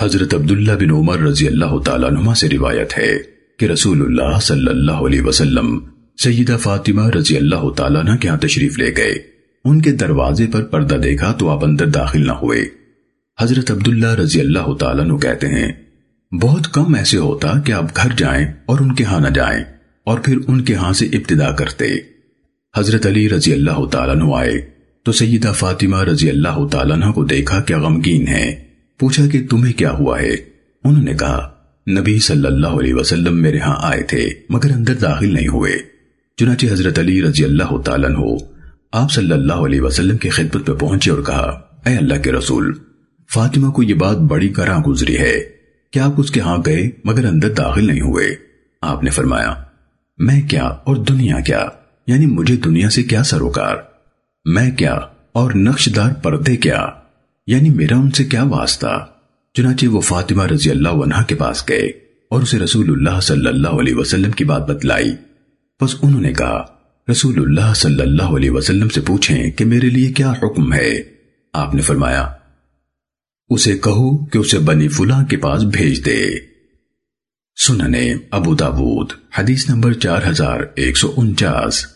حضرت عبداللہ بن عمر رضی اللہ تعالیٰ عنہ سے روایت ہے کہ رسول اللہ صلی اللہ علیہ وسلم سیدہ فاطمہ رضی اللہ تعالیٰ عنہ کے ہاں تشریف لے گئے۔ ان کے دروازے پر پردہ دیکھا تو آپ اندر داخل نہ ہوئے۔ حضرت عبداللہ رضی اللہ تعالیٰ عنہ کہتے ہیں، بہت کم ایسے ہوتا کہ آپ گھر جائیں اور ان کے ہاں نہ جائیں اور پھر ان کے ہاں سے ابتدا کرتے۔ حضرت علی رضی اللہ تعالیٰ عنہ آئے تو سیدہ فاطمہ رضی اللہ تعالیٰ عنہ کو دیکھا کہ غمگین ہیں پوچھا کہ تمہیں کیا ہوا ہے؟ انہوں نے کہا، نبی صلی اللہ علیہ وسلم میرے ہاں آئے تھے، مگر اندر داخل نہیں ہوئے۔ چنانچہ حضرت علی رضی اللہ تعالیٰ عنہ آپ صلی اللہ علیہ وسلم کی خدمت پہ پہنچے اور کہا، اے اللہ کے رسول، فاطمہ کو یہ بات بڑی گراں گزری ہے۔ کہ آپ اس کے ہاں گئے مگر اندر داخل نہیں ہوئے؟ آپ نے فرمایا، میں کیا اور دنیا کیا؟ یعنی مجھے دنیا سے کیا سروکار؟ میں کیا اور نقشدار پردے کیا؟ یعنی میرا ان سے کیا واسطہ؟ چنانچہ وہ فاطمہ رضی اللہ عنہ کے پاس گئے اور اسے رسول اللہ صلی اللہ علیہ وسلم کی بات بتلائی۔ بس انہوں نے کہا، رسول اللہ صلی اللہ علیہ وسلم سے پوچھیں کہ میرے لیے کیا حکم ہے؟ آپ نے فرمایا، اسے کہو کہ اسے بنی فلاں کے پاس بھیج دے۔ سننے ابو داود، حدیث نمبر چار ہزار ایک سو انچاس۔